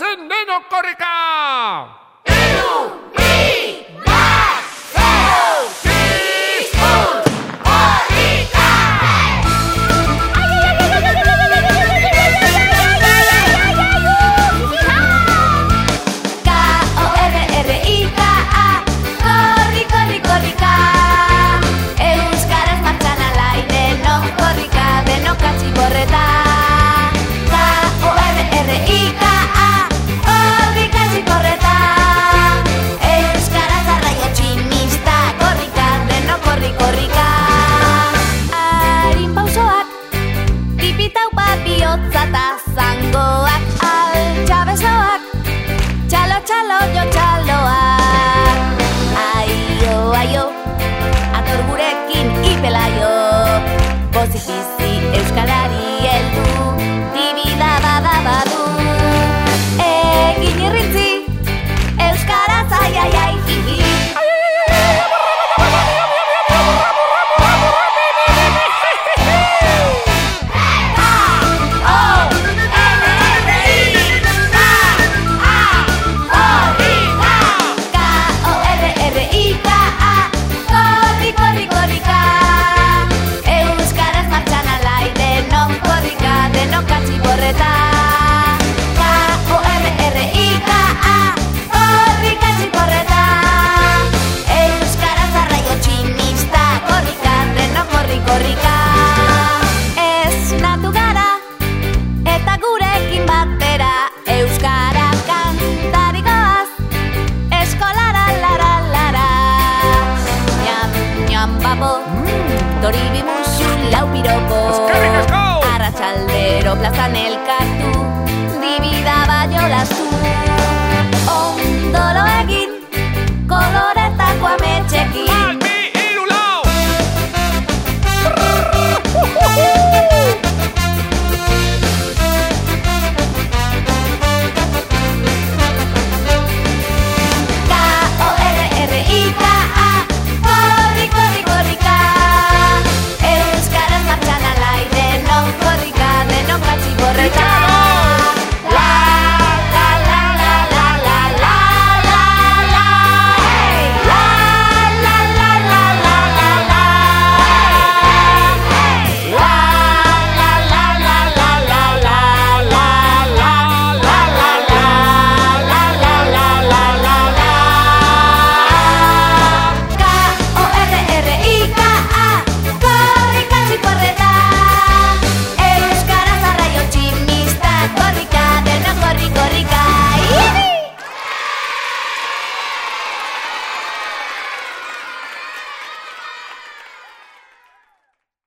ascendenos Corica. bizi euskalari mm, Tori bimusu lau piroko Arratxaldero plazan elkartu